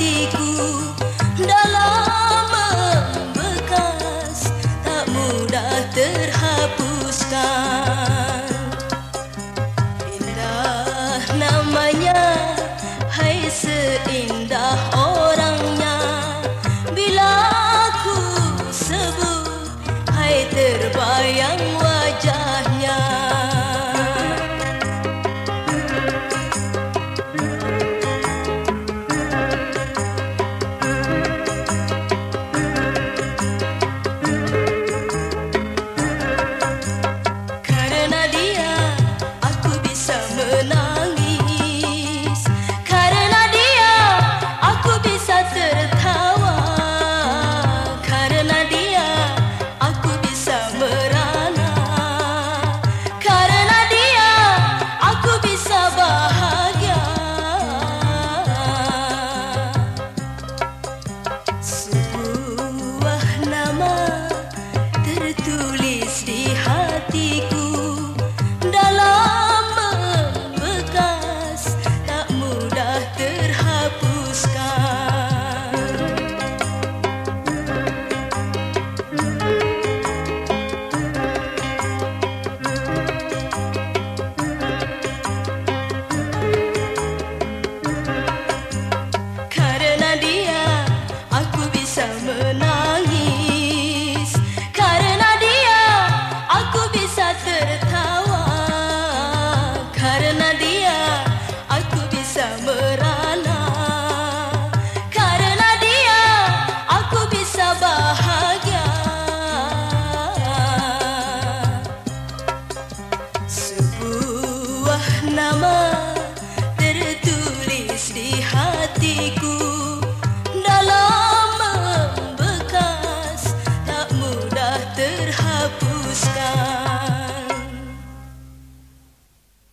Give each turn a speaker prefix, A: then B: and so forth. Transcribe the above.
A: देखो Karena dia aku bisa merana. Karena dia aku bisa bahagia. Sebuah nama